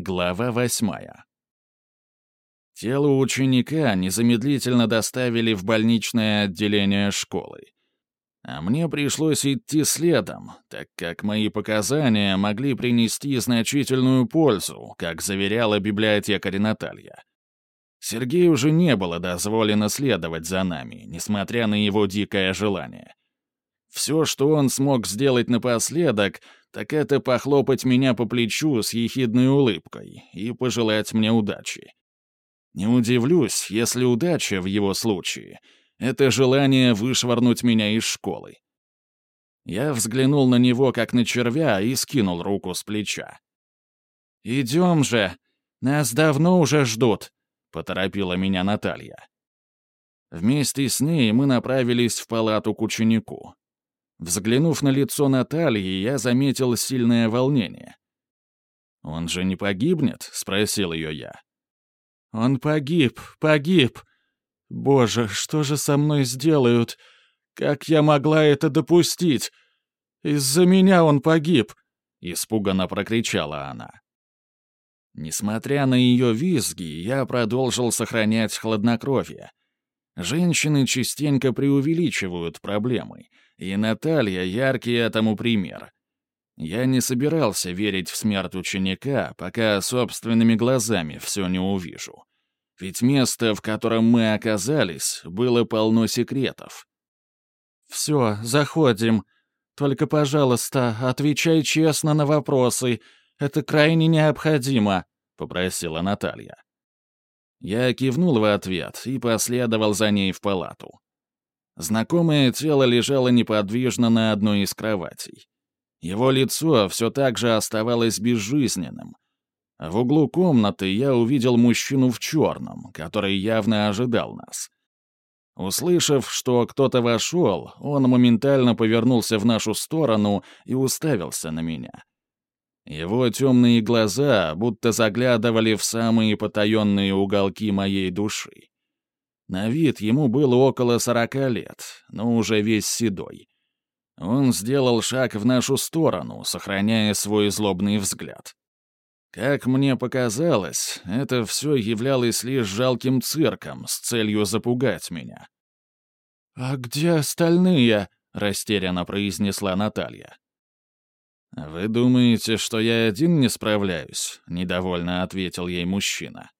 Глава восьмая. Тело ученика незамедлительно доставили в больничное отделение школы. А мне пришлось идти следом, так как мои показания могли принести значительную пользу, как заверяла библиотекарь Наталья. Сергею уже не было дозволено следовать за нами, несмотря на его дикое желание. Все, что он смог сделать напоследок, так это похлопать меня по плечу с ехидной улыбкой и пожелать мне удачи. Не удивлюсь, если удача в его случае — это желание вышвырнуть меня из школы. Я взглянул на него, как на червя, и скинул руку с плеча. «Идем же! Нас давно уже ждут!» — поторопила меня Наталья. Вместе с ней мы направились в палату к ученику. Взглянув на лицо Натальи, я заметил сильное волнение. «Он же не погибнет?» — спросил ее я. «Он погиб, погиб. Боже, что же со мной сделают? Как я могла это допустить? Из-за меня он погиб!» — испуганно прокричала она. Несмотря на ее визги, я продолжил сохранять хладнокровие. Женщины частенько преувеличивают проблемы — и Наталья — яркий этому пример. Я не собирался верить в смерть ученика, пока собственными глазами все не увижу. Ведь место, в котором мы оказались, было полно секретов. «Все, заходим. Только, пожалуйста, отвечай честно на вопросы. Это крайне необходимо», — попросила Наталья. Я кивнул в ответ и последовал за ней в палату. Знакомое тело лежало неподвижно на одной из кроватей. Его лицо все так же оставалось безжизненным. В углу комнаты я увидел мужчину в черном, который явно ожидал нас. Услышав, что кто-то вошел, он моментально повернулся в нашу сторону и уставился на меня. Его темные глаза будто заглядывали в самые потаенные уголки моей души. На вид ему было около сорока лет, но уже весь седой. Он сделал шаг в нашу сторону, сохраняя свой злобный взгляд. Как мне показалось, это все являлось лишь жалким цирком с целью запугать меня. «А где остальные?» — растерянно произнесла Наталья. «Вы думаете, что я один не справляюсь?» — недовольно ответил ей мужчина.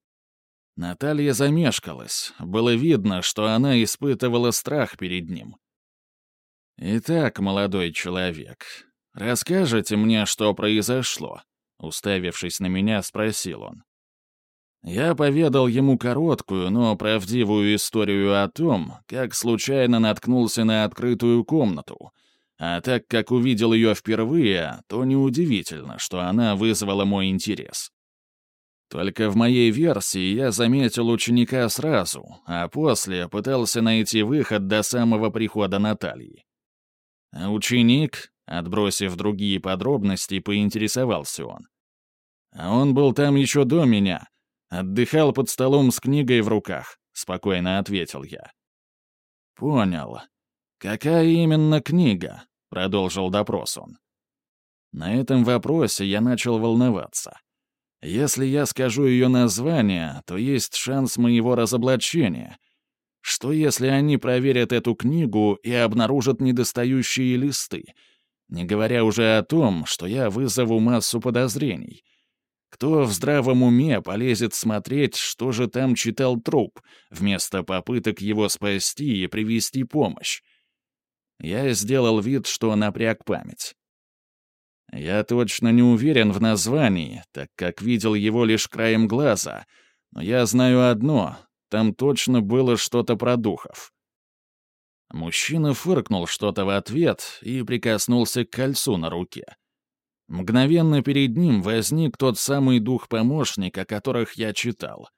Наталья замешкалась. Было видно, что она испытывала страх перед ним. «Итак, молодой человек, расскажите мне, что произошло?» Уставившись на меня, спросил он. Я поведал ему короткую, но правдивую историю о том, как случайно наткнулся на открытую комнату, а так как увидел ее впервые, то неудивительно, что она вызвала мой интерес. Только в моей версии я заметил ученика сразу, а после пытался найти выход до самого прихода Натальи. А ученик, отбросив другие подробности, поинтересовался он. А он был там еще до меня. Отдыхал под столом с книгой в руках, спокойно ответил я. Понял. Какая именно книга? Продолжил допрос он. На этом вопросе я начал волноваться. Если я скажу ее название, то есть шанс моего разоблачения. Что если они проверят эту книгу и обнаружат недостающие листы? Не говоря уже о том, что я вызову массу подозрений. Кто в здравом уме полезет смотреть, что же там читал труп, вместо попыток его спасти и привести помощь? Я сделал вид, что напряг память. Я точно не уверен в названии, так как видел его лишь краем глаза, но я знаю одно — там точно было что-то про духов. Мужчина фыркнул что-то в ответ и прикоснулся к кольцу на руке. Мгновенно перед ним возник тот самый дух-помощник, о которых я читал.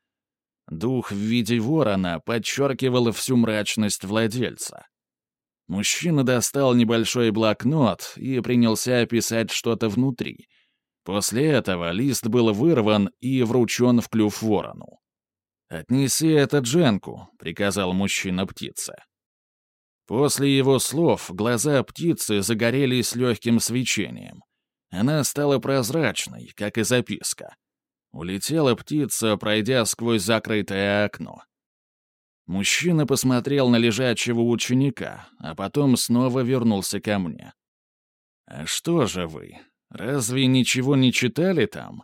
Дух в виде ворона подчеркивал всю мрачность владельца. Мужчина достал небольшой блокнот и принялся писать что-то внутри. После этого лист был вырван и вручен в клюв ворону. «Отнеси это Дженку», — приказал мужчина птице. После его слов глаза птицы загорелись легким свечением. Она стала прозрачной, как и записка. Улетела птица, пройдя сквозь закрытое окно. Мужчина посмотрел на лежачего ученика, а потом снова вернулся ко мне. «А что же вы? Разве ничего не читали там?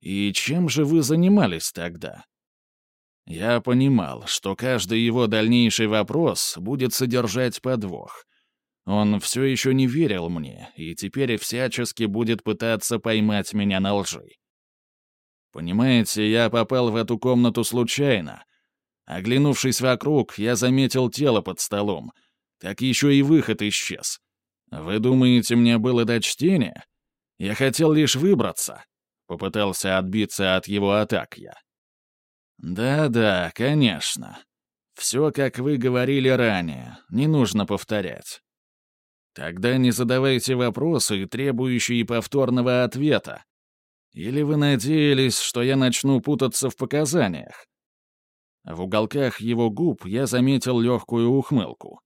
И чем же вы занимались тогда?» Я понимал, что каждый его дальнейший вопрос будет содержать подвох. Он все еще не верил мне и теперь всячески будет пытаться поймать меня на лжи. Понимаете, я попал в эту комнату случайно. Оглянувшись вокруг, я заметил тело под столом. Так еще и выход исчез. Вы думаете, мне было до чтения? Я хотел лишь выбраться. Попытался отбиться от его атак я. «Да-да, конечно. Все, как вы говорили ранее, не нужно повторять. Тогда не задавайте вопросы, требующие повторного ответа. Или вы надеялись, что я начну путаться в показаниях?» В уголках его губ я заметил легкую ухмылку.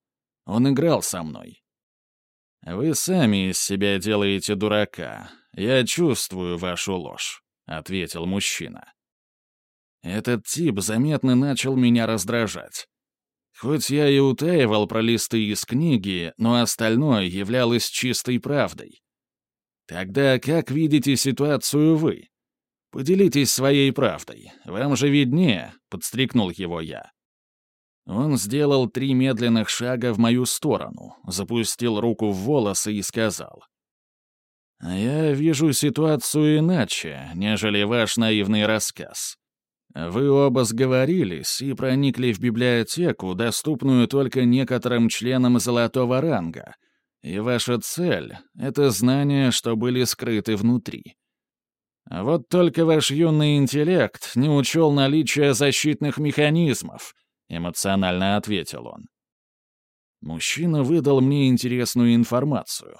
Он играл со мной. «Вы сами из себя делаете дурака. Я чувствую вашу ложь», — ответил мужчина. Этот тип заметно начал меня раздражать. Хоть я и утаивал про листы из книги, но остальное являлось чистой правдой. Тогда как видите ситуацию вы? Поделитесь своей правдой. Вам же виднее, — подстрикнул его я. Он сделал три медленных шага в мою сторону, запустил руку в волосы и сказал. «А я вижу ситуацию иначе, нежели ваш наивный рассказ. Вы оба сговорились и проникли в библиотеку, доступную только некоторым членам золотого ранга. И ваша цель — это знания, что были скрыты внутри. Вот только ваш юный интеллект не учел наличие защитных механизмов, эмоционально ответил он. Мужчина выдал мне интересную информацию.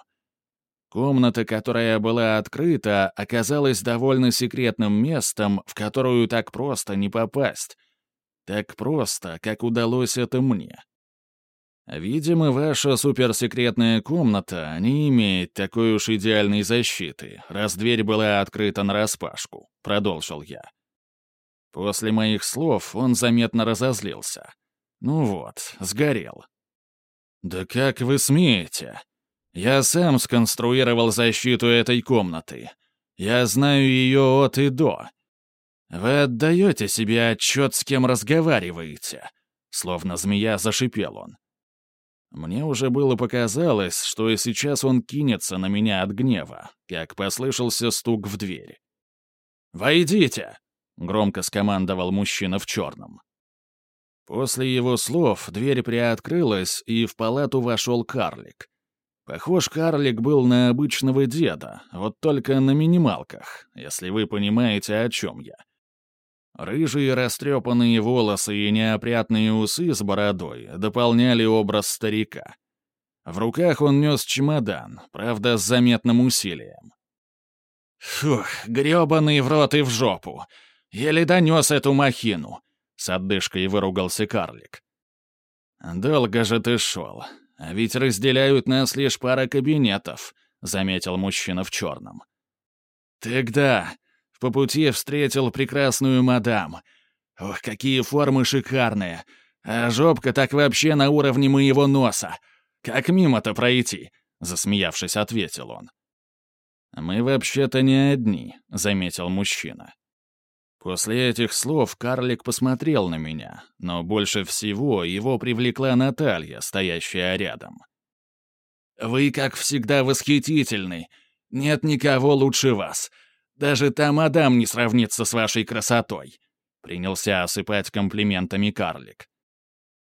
Комната, которая была открыта, оказалась довольно секретным местом, в которую так просто не попасть. Так просто, как удалось это мне. Видимо, ваша суперсекретная комната не имеет такой уж идеальной защиты, раз дверь была открыта нараспашку, — продолжил я. После моих слов он заметно разозлился. Ну вот, сгорел. «Да как вы смеете?» Я сам сконструировал защиту этой комнаты. Я знаю ее от и до. Вы отдаете себе отчет, с кем разговариваете?» Словно змея зашипел он. Мне уже было показалось, что и сейчас он кинется на меня от гнева, как послышался стук в дверь. «Войдите!» — громко скомандовал мужчина в черном. После его слов дверь приоткрылась, и в палату вошел карлик. Похож карлик был на обычного деда, вот только на минималках, если вы понимаете, о чем я. Рыжие растрепанные волосы и неопрятные усы с бородой дополняли образ старика. В руках он нес чемодан, правда, с заметным усилием. «Фух, грёбаный в рот и в жопу! Еле донес эту махину!» — с отдышкой выругался карлик. «Долго же ты шел. А ведь разделяют нас лишь пара кабинетов», — заметил мужчина в черном. «Тогда по пути встретил прекрасную мадам. Ох, какие формы шикарные! А жопка так вообще на уровне моего носа. Как мимо-то пройти?» — засмеявшись, ответил он. «Мы вообще-то не одни», — заметил мужчина. После этих слов карлик посмотрел на меня, но больше всего его привлекла Наталья, стоящая рядом. «Вы, как всегда, восхитительны. Нет никого лучше вас. Даже та мадам не сравнится с вашей красотой», — принялся осыпать комплиментами карлик.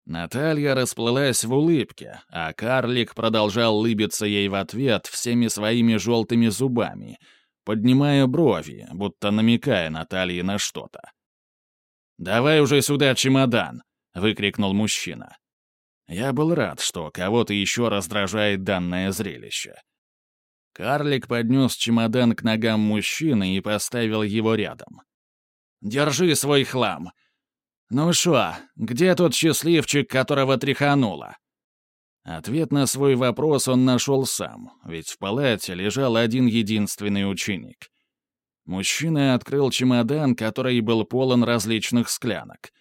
Наталья расплылась в улыбке, а карлик продолжал лыбиться ей в ответ всеми своими желтыми зубами — поднимая брови, будто намекая Наталье на что-то. «Давай уже сюда чемодан!» — выкрикнул мужчина. Я был рад, что кого-то еще раздражает данное зрелище. Карлик поднес чемодан к ногам мужчины и поставил его рядом. «Держи свой хлам!» «Ну шо, где тот счастливчик, которого тряхануло?» Ответ на свой вопрос он нашел сам, ведь в палате лежал один единственный ученик. Мужчина открыл чемодан, который был полон различных склянок.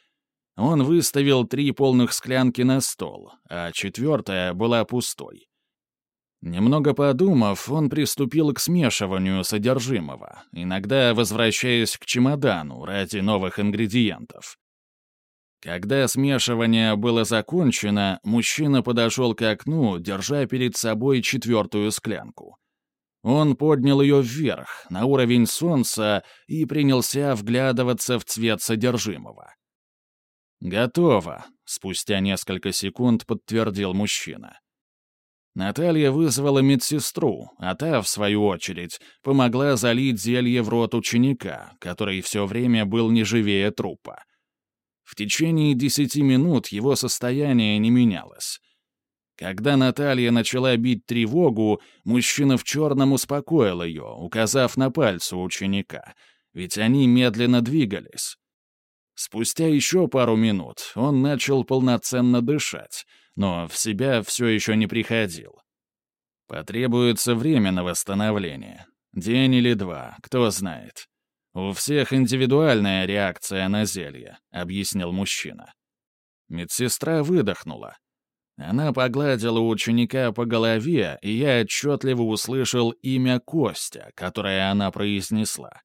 Он выставил три полных склянки на стол, а четвертая была пустой. Немного подумав, он приступил к смешиванию содержимого, иногда возвращаясь к чемодану ради новых ингредиентов. Когда смешивание было закончено, мужчина подошел к окну, держа перед собой четвертую склянку. Он поднял ее вверх, на уровень солнца, и принялся вглядываться в цвет содержимого. «Готово», — спустя несколько секунд подтвердил мужчина. Наталья вызвала медсестру, а та, в свою очередь, помогла залить зелье в рот ученика, который все время был не живее трупа. В течение десяти минут его состояние не менялось. Когда Наталья начала бить тревогу, мужчина в черном успокоил ее, указав на пальцы ученика, ведь они медленно двигались. Спустя еще пару минут он начал полноценно дышать, но в себя все еще не приходил. Потребуется время на восстановление. День или два, кто знает. «У всех индивидуальная реакция на зелье», — объяснил мужчина. Медсестра выдохнула. Она погладила ученика по голове, и я отчетливо услышал имя Костя, которое она произнесла.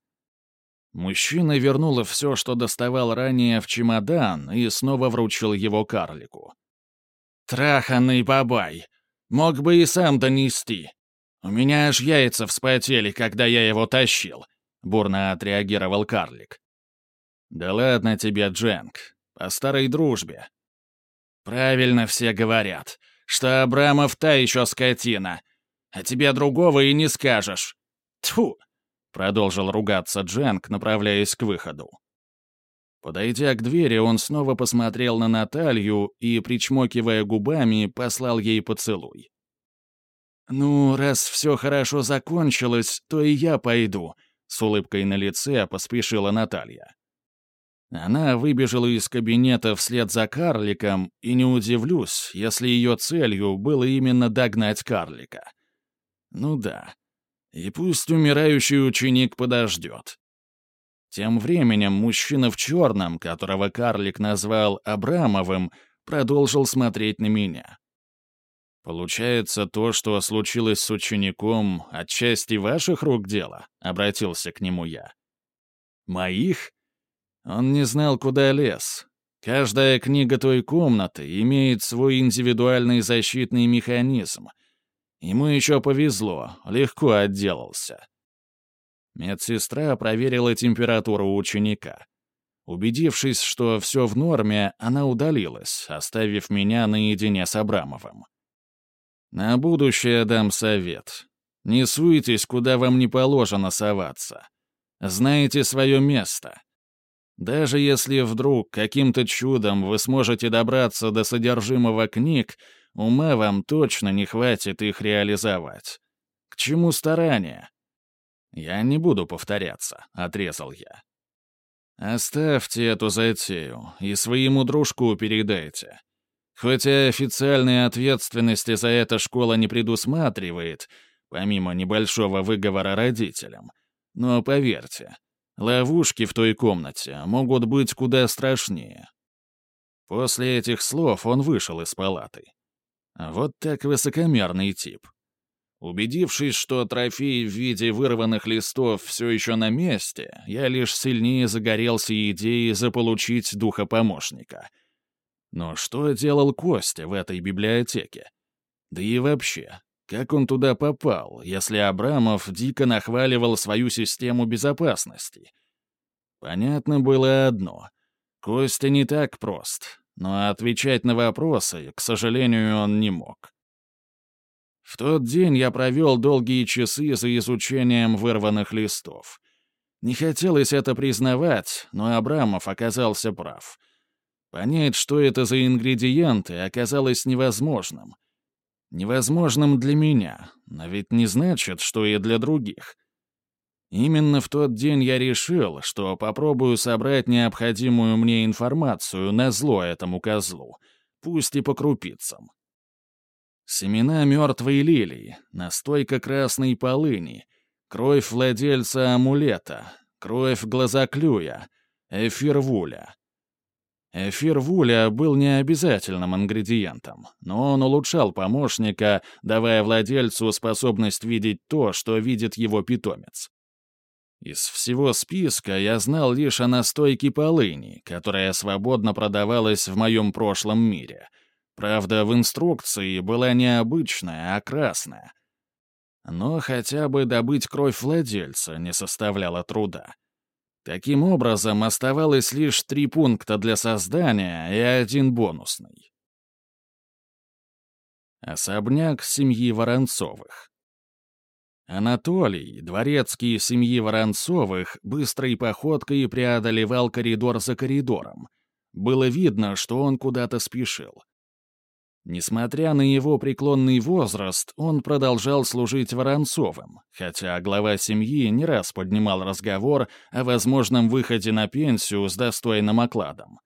Мужчина вернул все, что доставал ранее, в чемодан и снова вручил его карлику. «Траханный бабай! Мог бы и сам донести. У меня аж яйца вспотели, когда я его тащил. — бурно отреагировал карлик. «Да ладно тебе, Дженк. По старой дружбе». «Правильно все говорят, что Абрамов та еще скотина, а тебе другого и не скажешь. Тьфу!» — продолжил ругаться Дженк, направляясь к выходу. Подойдя к двери, он снова посмотрел на Наталью и, причмокивая губами, послал ей поцелуй. «Ну, раз все хорошо закончилось, то и я пойду», с улыбкой на лице поспешила Наталья. Она выбежала из кабинета вслед за карликом, и не удивлюсь, если ее целью было именно догнать карлика. Ну да. И пусть умирающий ученик подождет. Тем временем мужчина в черном, которого карлик назвал Абрамовым, продолжил смотреть на меня. «Получается, то, что случилось с учеником, отчасти ваших рук дело?» — обратился к нему я. «Моих?» Он не знал, куда лез. Каждая книга той комнаты имеет свой индивидуальный защитный механизм. Ему еще повезло, легко отделался. Медсестра проверила температуру ученика. Убедившись, что все в норме, она удалилась, оставив меня наедине с Абрамовым. На будущее дам совет. Не суетесь, куда вам не положено соваться. Знаете свое место. Даже если вдруг каким-то чудом вы сможете добраться до содержимого книг, ума вам точно не хватит их реализовать. К чему старания? Я не буду повторяться, — отрезал я. Оставьте эту затею и своему дружку передайте. Хотя официальной ответственности за это школа не предусматривает, помимо небольшого выговора родителям. Но поверьте, ловушки в той комнате могут быть куда страшнее. После этих слов он вышел из палаты. Вот так высокомерный тип. Убедившись, что трофей в виде вырванных листов все еще на месте, я лишь сильнее загорелся идеей заполучить духа помощника — но что делал Костя в этой библиотеке? Да и вообще, как он туда попал, если Абрамов дико нахваливал свою систему безопасности? Понятно было одно. Костя не так прост, но отвечать на вопросы, к сожалению, он не мог. В тот день я провел долгие часы за изучением вырванных листов. Не хотелось это признавать, но Абрамов оказался прав — Понять, что это за ингредиенты, оказалось невозможным. Невозможным для меня, но ведь не значит, что и для других. Именно в тот день я решил, что попробую собрать необходимую мне информацию на зло этому козлу, пусть и по крупицам. Семена мертвой лилии, настойка красной полыни, кровь владельца амулета, кровь глазоклюя, эфир вуля. Эфир вуля был необязательным ингредиентом, но он улучшал помощника, давая владельцу способность видеть то, что видит его питомец. Из всего списка я знал лишь о настойке полыни, которая свободно продавалась в моем прошлом мире. Правда, в инструкции была не а красная. Но хотя бы добыть кровь владельца не составляло труда. Таким образом, оставалось лишь три пункта для создания и один бонусный. Особняк семьи Воронцовых. Анатолий, дворецкий семьи Воронцовых, быстрой походкой преодолевал коридор за коридором. Было видно, что он куда-то спешил. Несмотря на его преклонный возраст, он продолжал служить Воронцовым, хотя глава семьи не раз поднимал разговор о возможном выходе на пенсию с достойным окладом.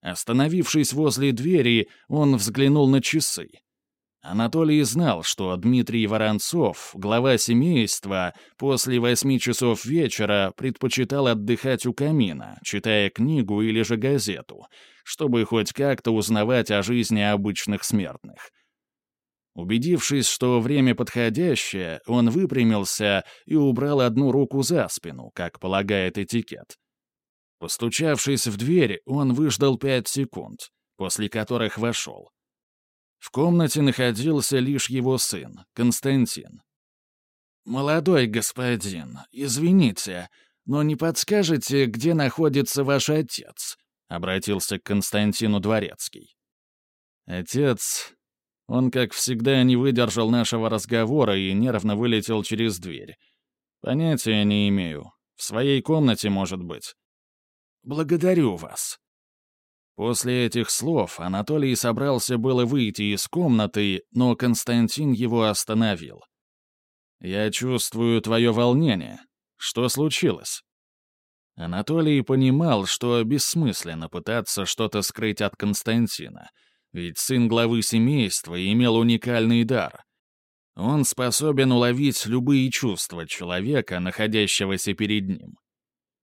Остановившись возле двери, он взглянул на часы. Анатолий знал, что Дмитрий Воронцов, глава семейства, после восьми часов вечера предпочитал отдыхать у камина, читая книгу или же газету, чтобы хоть как-то узнавать о жизни обычных смертных. Убедившись, что время подходящее, он выпрямился и убрал одну руку за спину, как полагает этикет. Постучавшись в дверь, он выждал пять секунд, после которых вошел. В комнате находился лишь его сын, Константин. «Молодой господин, извините, но не подскажете, где находится ваш отец?» — обратился к Константину Дворецкий. Отец... Он, как всегда, не выдержал нашего разговора и нервно вылетел через дверь. Понятия не имею. В своей комнате, может быть. «Благодарю вас», После этих слов Анатолий собрался было выйти из комнаты, но Константин его остановил. «Я чувствую твое волнение. Что случилось?» Анатолий понимал, что бессмысленно пытаться что-то скрыть от Константина, ведь сын главы семейства имел уникальный дар. Он способен уловить любые чувства человека, находящегося перед ним.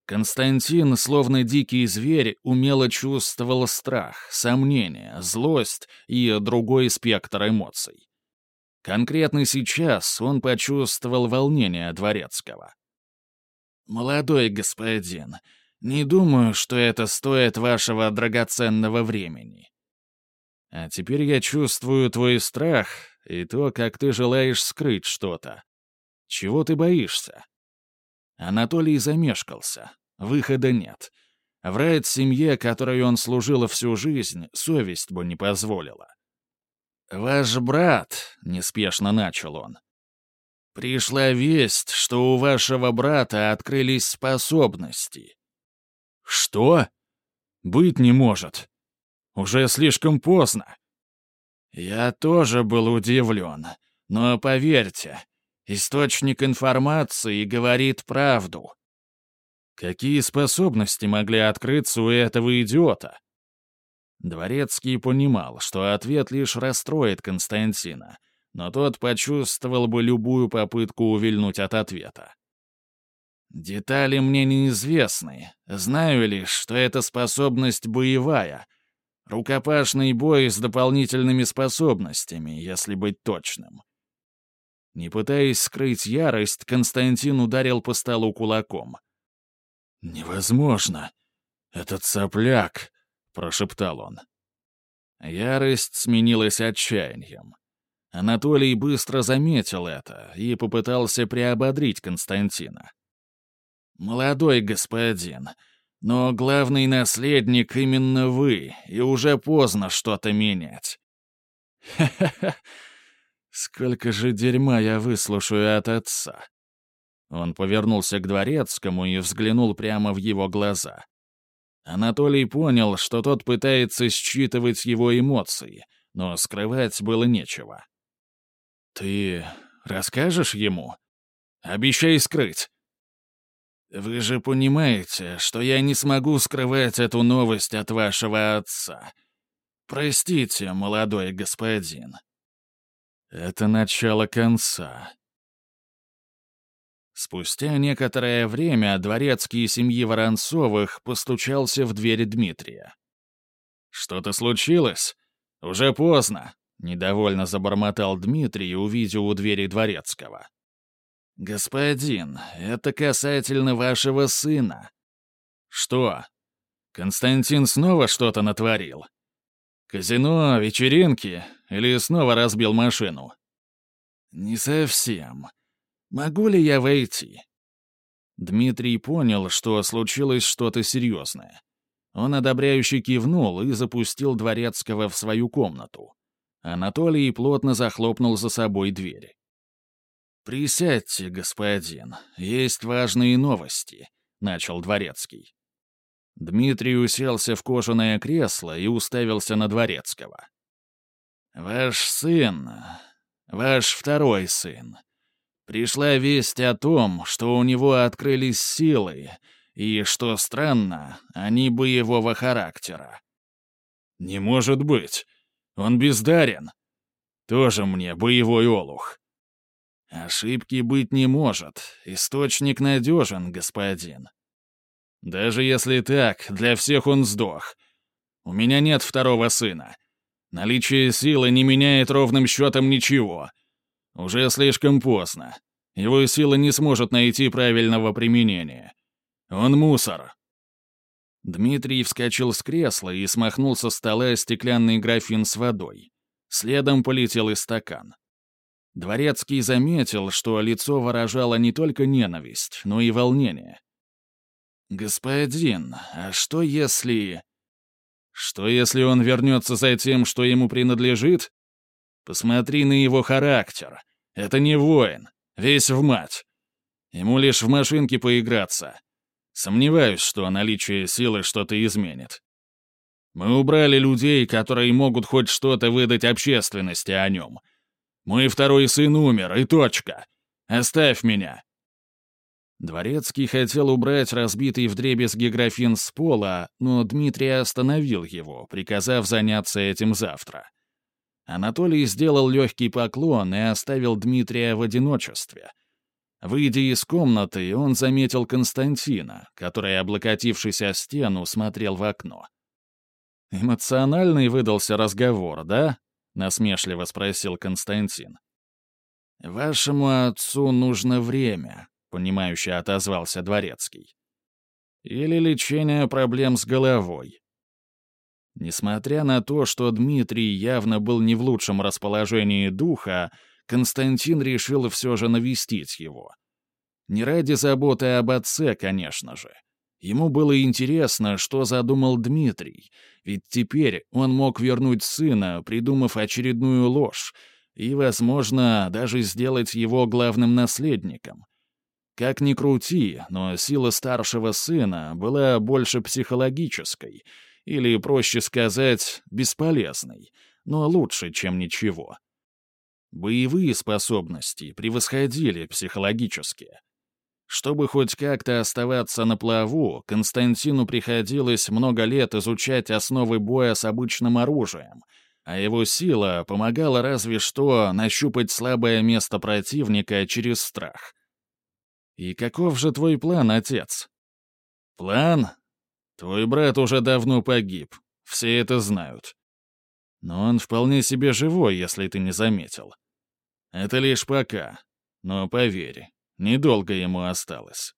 Константин, словно дикий зверь, умело чувствовал страх, сомнение, злость и другой спектр эмоций. Конкретно сейчас он почувствовал волнение Дворецкого. «Молодой господин, не думаю, что это стоит вашего драгоценного времени. А теперь я чувствую твой страх и то, как ты желаешь скрыть что-то. Чего ты боишься?» Анатолий замешкался. Выхода нет. Врать семье, которой он служил всю жизнь, совесть бы не позволила. «Ваш брат», — неспешно начал он, — «пришла весть, что у вашего брата открылись способности». «Что? Быть не может. Уже слишком поздно». «Я тоже был удивлен, но поверьте, Источник информации говорит правду. Какие способности могли открыться у этого идиота? Дворецкий понимал, что ответ лишь расстроит Константина, но тот почувствовал бы любую попытку увильнуть от ответа. «Детали мне неизвестны. Знаю лишь, что эта способность боевая. Рукопашный бой с дополнительными способностями, если быть точным. Не пытаясь скрыть ярость, Константин ударил по столу кулаком. «Невозможно! Этот сопляк!» — прошептал он. Ярость сменилась отчаянием. Анатолий быстро заметил это и попытался приободрить Константина. «Молодой господин, но главный наследник именно вы, и уже поздно что-то менять». «Ха-ха-ха! Сколько же дерьма я выслушаю от отца!» Он повернулся к дворецкому и взглянул прямо в его глаза. Анатолий понял, что тот пытается считывать его эмоции, но скрывать было нечего. «Ты расскажешь ему? Обещай скрыть!» «Вы же понимаете, что я не смогу скрывать эту новость от вашего отца. Простите, молодой господин». Это начало конца. Спустя некоторое время дворецкий семьи Воронцовых постучался в дверь Дмитрия. «Что-то случилось? Уже поздно», — недовольно забормотал Дмитрий, увидев у двери дворецкого. «Господин, это касательно вашего сына». «Что? Константин снова что-то натворил? Казино, вечеринки или снова разбил машину?» «Не совсем. Могу ли я войти?» Дмитрий понял, что случилось что-то серьезное. Он одобряюще кивнул и запустил Дворецкого в свою комнату. Анатолий плотно захлопнул за собой дверь. «Присядьте, господин, есть важные новости», — начал Дворецкий. Дмитрий уселся в кожаное кресло и уставился на Дворецкого. «Ваш сын, ваш второй сын, Пришла весть о том, что у него открылись силы, и, что странно, они боевого характера. «Не может быть! Он бездарен! Тоже мне боевой олух!» «Ошибки быть не может. Источник надежен, господин». «Даже если так, для всех он сдох. У меня нет второго сына. Наличие силы не меняет ровным счетом ничего. Уже слишком поздно. Его сила не сможет найти правильного применения. Он мусор. Дмитрий вскочил с кресла и смахнул со стола стеклянный графин с водой. Следом полетел и стакан. Дворецкий заметил, что лицо выражало не только ненависть, но и волнение. «Господин, а что если...» «Что если он вернется за тем, что ему принадлежит?» Посмотри на его характер. Это не воин. Весь в мать. Ему лишь в машинке поиграться. Сомневаюсь, что наличие силы что-то изменит. Мы убрали людей, которые могут хоть что-то выдать общественности о нем. Мой второй сын умер, и точка. Оставь меня. Дворецкий хотел убрать разбитый вдребезги графин с пола, но Дмитрий остановил его, приказав заняться этим завтра. Анатолий сделал легкий поклон и оставил Дмитрия в одиночестве. Выйдя из комнаты, он заметил Константина, который, облокотившись о стену, смотрел в окно. «Эмоциональный выдался разговор, да?» — насмешливо спросил Константин. «Вашему отцу нужно время», — понимающе отозвался Дворецкий. «Или лечение проблем с головой», Несмотря на то, что Дмитрий явно был не в лучшем расположении духа, Константин решил все же навестить его. Не ради заботы об отце, конечно же. Ему было интересно, что задумал Дмитрий, ведь теперь он мог вернуть сына, придумав очередную ложь, и, возможно, даже сделать его главным наследником. Как ни крути, но сила старшего сына была больше психологической — или, проще сказать, бесполезный, но лучше, чем ничего. Боевые способности превосходили психологические. Чтобы хоть как-то оставаться на плаву, Константину приходилось много лет изучать основы боя с обычным оружием, а его сила помогала разве что нащупать слабое место противника через страх. «И каков же твой план, отец?» «План? Твой брат уже давно погиб. Все это знают. Но он вполне себе живой, если ты не заметил. Это лишь пока. Но поверь, недолго ему осталось.